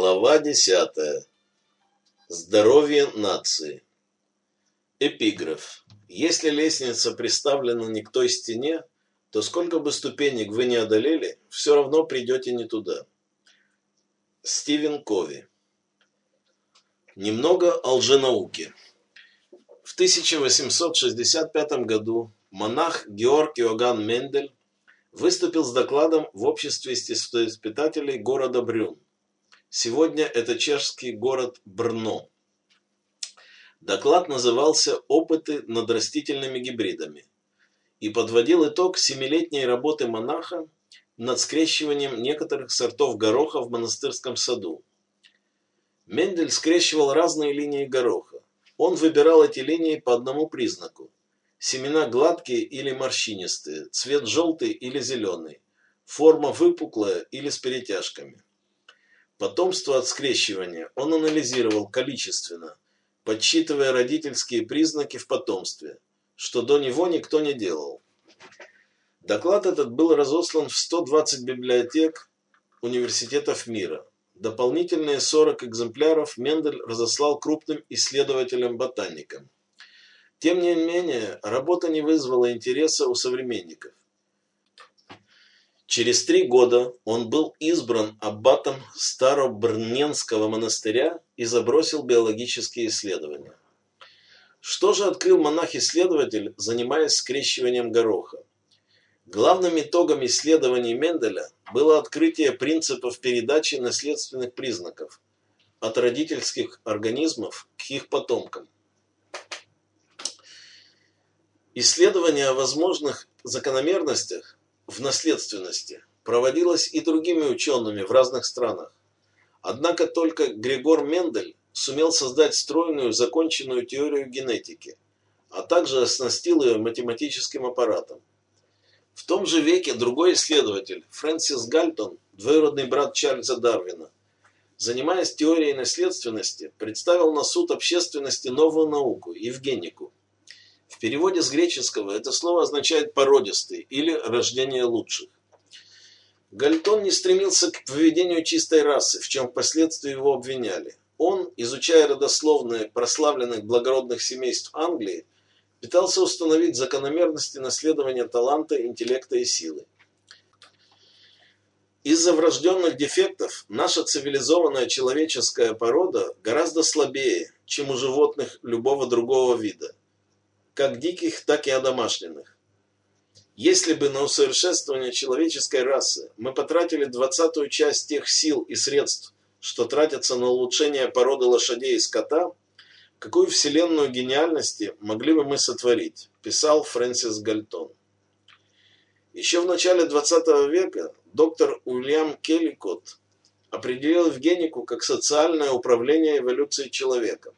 Глава десятая. Здоровье нации. Эпиграф. Если лестница приставлена не к той стене, то сколько бы ступенек вы не одолели, все равно придете не туда. Стивен Кови. Немного о лженауке. В 1865 году монах Георг Иоганн Мендель выступил с докладом в обществе естествоиспытателей города Брюн. Сегодня это чешский город Брно. Доклад назывался «Опыты над растительными гибридами» и подводил итог семилетней работы монаха над скрещиванием некоторых сортов гороха в монастырском саду. Мендель скрещивал разные линии гороха. Он выбирал эти линии по одному признаку Семена гладкие или морщинистые, цвет желтый или зеленый, форма выпуклая или с перетяжками. Потомство от скрещивания он анализировал количественно, подсчитывая родительские признаки в потомстве, что до него никто не делал. Доклад этот был разослан в 120 библиотек университетов мира. Дополнительные 40 экземпляров Мендель разослал крупным исследователям-ботаникам. Тем не менее, работа не вызвала интереса у современников. Через три года он был избран аббатом Старобрненского монастыря и забросил биологические исследования. Что же открыл монах-исследователь, занимаясь скрещиванием гороха? Главным итогом исследований Менделя было открытие принципов передачи наследственных признаков от родительских организмов к их потомкам. Исследование о возможных закономерностях в наследственности проводилось и другими учеными в разных странах. Однако только Григор Мендель сумел создать стройную законченную теорию генетики, а также оснастил ее математическим аппаратом. В том же веке другой исследователь, Фрэнсис Гальтон, двоюродный брат Чарльза Дарвина, занимаясь теорией наследственности, представил на суд общественности новую науку – евгенику – в переводе с греческого это слово означает «породистый» или «рождение лучших». Гальтон не стремился к выведению чистой расы, в чем впоследствии его обвиняли. Он, изучая родословные прославленных благородных семейств Англии, пытался установить закономерности наследования таланта, интеллекта и силы. Из-за врожденных дефектов наша цивилизованная человеческая порода гораздо слабее, чем у животных любого другого вида как диких, так и одомашненных. Если бы на усовершенствование человеческой расы мы потратили двадцатую часть тех сил и средств, что тратятся на улучшение породы лошадей и скота, какую вселенную гениальности могли бы мы сотворить, писал Фрэнсис Гальтон. Еще в начале 20 века доктор Уильям Келликот определил Евгенику как социальное управление эволюцией человека –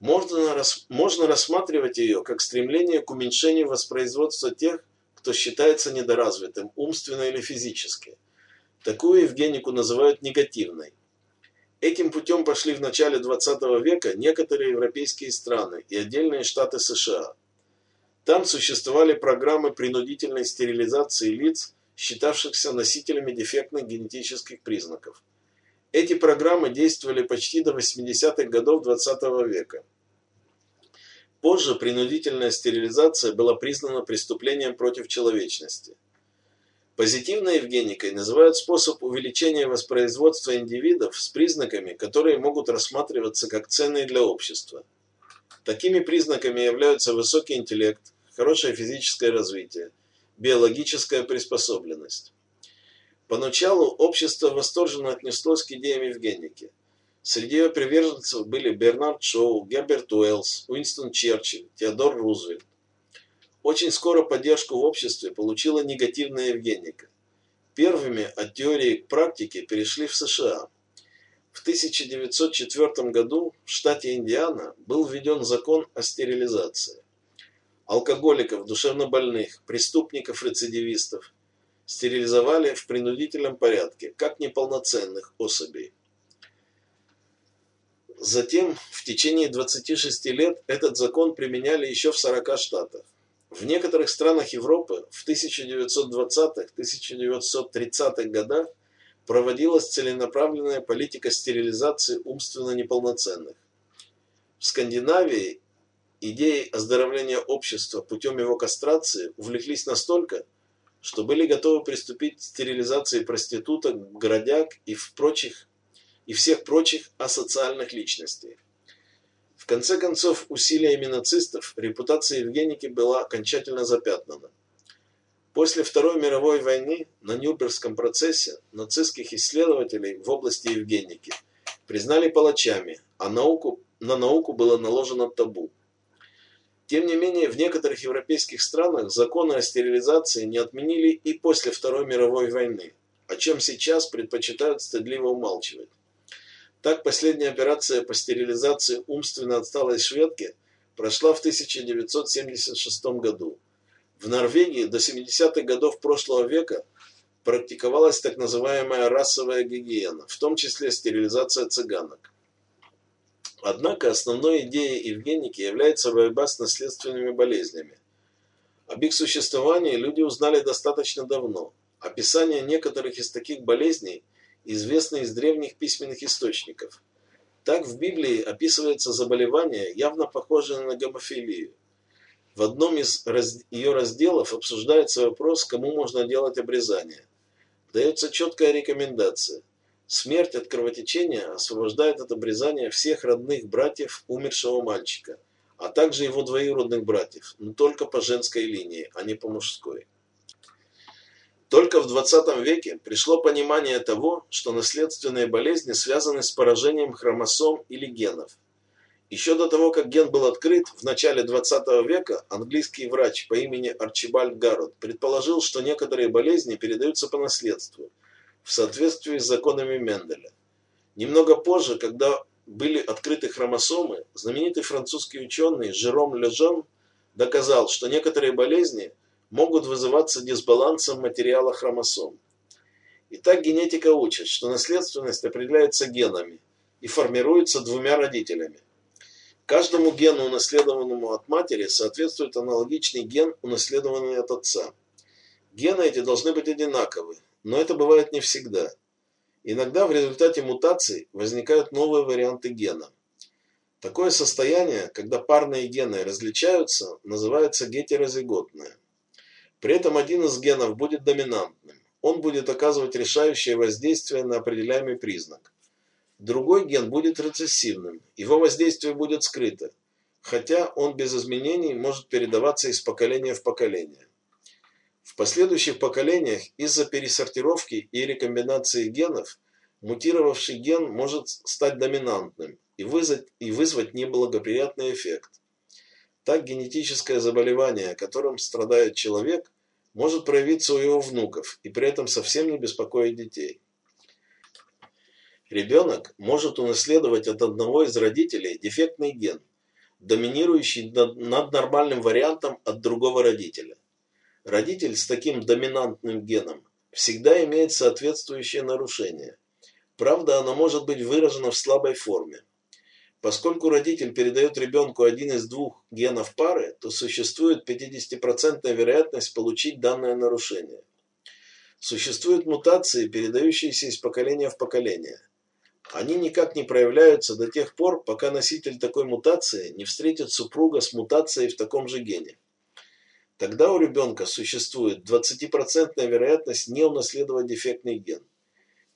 можно, можно рассматривать ее как стремление к уменьшению воспроизводства тех, кто считается недоразвитым, умственно или физически. Такую Евгенику называют негативной. Этим путем пошли в начале 20 века некоторые европейские страны и отдельные штаты США. Там существовали программы принудительной стерилизации лиц, считавшихся носителями дефектных генетических признаков. Эти программы действовали почти до 80-х годов XX -го века. Позже принудительная стерилизация была признана преступлением против человечности. Позитивной евгеникой называют способ увеличения воспроизводства индивидов с признаками, которые могут рассматриваться как ценные для общества. Такими признаками являются высокий интеллект, хорошее физическое развитие, биологическая приспособленность. Поначалу общество восторженно отнеслось к идеям Евгеники. Среди ее приверженцев были Бернард Шоу, Герберт Уэллс, Уинстон Черчилль, Теодор Рузвельт. Очень скоро поддержку в обществе получила негативная Евгеника. Первыми от теории к практике перешли в США. В 1904 году в штате Индиана был введен закон о стерилизации. Алкоголиков, душевнобольных, преступников-рецидивистов стерилизовали в принудительном порядке, как неполноценных особей. Затем в течение 26 лет этот закон применяли еще в 40 штатах. В некоторых странах Европы в 1920-1930-х годах проводилась целенаправленная политика стерилизации умственно неполноценных. В Скандинавии идеей оздоровления общества путем его кастрации увлеклись настолько, что были готовы приступить к стерилизации проституток, городяг и, в прочих, и всех прочих асоциальных личностей. В конце концов, усилиями нацистов репутация Евгеники была окончательно запятнана. После Второй мировой войны на Нюрнбергском процессе нацистских исследователей в области Евгеники признали палачами, а науку, на науку было наложено табу. Тем не менее, в некоторых европейских странах законы о стерилизации не отменили и после Второй мировой войны, о чем сейчас предпочитают стыдливо умалчивать. Так, последняя операция по стерилизации умственно отсталой шведки прошла в 1976 году – в Норвегии до 70-х годов прошлого века практиковалась так называемая расовая гигиена, в том числе стерилизация цыганок. Однако основной идеей Евгеники является борьба с наследственными болезнями. Об их существовании люди узнали достаточно давно. Описание некоторых из таких болезней известно из древних письменных источников. Так в Библии описывается заболевание, явно похожее на гомофилию. В одном из раз... ее разделов обсуждается вопрос, кому можно делать обрезание. Дается четкая рекомендация. Смерть от кровотечения освобождает от обрезания всех родных братьев умершего мальчика, а также его двоюродных братьев, но только по женской линии, а не по мужской. Только в 20 веке пришло понимание того, что наследственные болезни связаны с поражением хромосом или генов – еще до того, как ген был открыт, в начале 20 века английский врач по имени Арчибальд Гаррот предположил, что некоторые болезни передаются по наследству, в соответствии с законами Менделя. Немного позже, когда были открыты хромосомы, знаменитый французский ученый Жером Лежон доказал, что некоторые болезни могут вызываться дисбалансом материала хромосом. Итак, генетика учит, что наследственность определяется генами и формируется двумя родителями. Каждому гену, унаследованному от матери, соответствует аналогичный ген, унаследованный от отца. Гены эти должны быть одинаковы, но это бывает не всегда. Иногда в результате мутаций возникают новые варианты гена. Такое состояние, когда парные гены различаются, называется гетерозиготное. При этом один из генов будет доминантным. Он будет оказывать решающее воздействие на определяемый признак. Другой ген будет рецессивным, его воздействие будет скрыто, хотя он без изменений может передаваться из поколения в поколение. В последующих поколениях из-за пересортировки и рекомбинации генов мутировавший ген может стать доминантным и вызвать, и вызвать неблагоприятный эффект. Так генетическое заболевание, которым страдает человек, может проявиться у его внуков и при этом совсем не беспокоить детей. Ребенок может унаследовать от одного из родителей дефектный ген, доминирующий над нормальным вариантом от другого родителя. Родитель с таким доминантным геном всегда имеет соответствующее нарушение. Правда, оно может быть выражено в слабой форме. Поскольку родитель передает ребенку один из двух генов пары, то существует 50% вероятность получить данное нарушение. Существуют мутации, передающиеся из поколения в поколение. Они никак не проявляются до тех пор, пока носитель такой мутации не встретит супруга с мутацией в таком же гене. Тогда у ребенка существует 20% вероятность не унаследовать дефектный ген.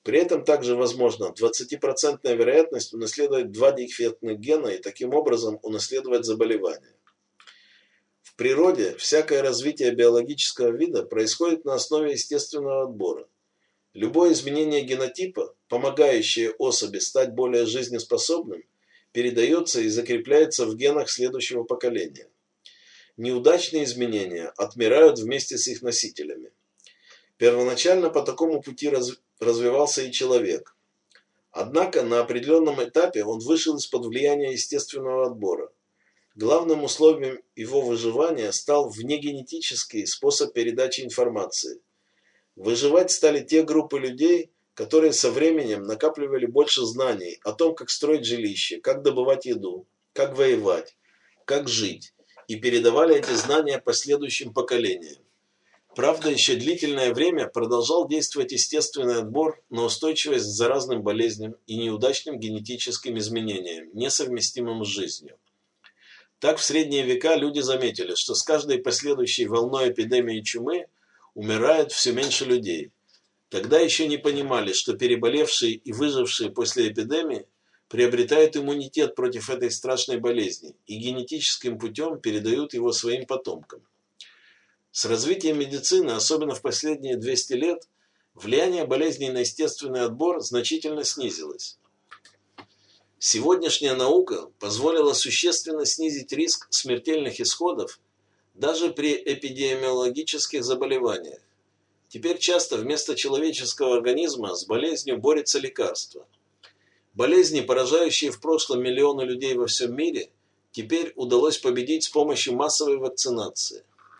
При этом также возможна 20% вероятность унаследовать два дефектных гена и таким образом унаследовать заболевание. В природе всякое развитие биологического вида происходит на основе естественного отбора. Любое изменение генотипа, помогающее особи стать более жизнеспособным, передается и закрепляется в генах следующего поколения. Неудачные изменения отмирают вместе с их носителями. Первоначально по такому пути развивался и человек. Однако на определенном этапе он вышел из-под влияния естественного отбора. Главным условием его выживания стал внегенетический способ передачи информации – Выживать стали те группы людей, которые со временем накапливали больше знаний о том, как строить жилище, как добывать еду, как воевать, как жить, и передавали эти знания последующим поколениям. Правда, еще длительное время продолжал действовать естественный отбор на устойчивость к заразным болезням и неудачным генетическим изменениям, несовместимым с жизнью. Так в средние века люди заметили, что с каждой последующей волной эпидемии чумы умирает все меньше людей. Тогда еще не понимали, что переболевшие и выжившие после эпидемии приобретают иммунитет против этой страшной болезни и генетическим путем передают его своим потомкам. С развитием медицины, особенно в последние 200 лет, влияние болезней на естественный отбор значительно снизилось. Сегодняшняя наука позволила существенно снизить риск смертельных исходов даже при эпидемиологических заболеваниях. Теперь часто вместо человеческого организма с болезнью борется лекарство. Болезни, поражающие в прошлом миллионы людей во всем мире, теперь удалось победить с помощью массовой вакцинации –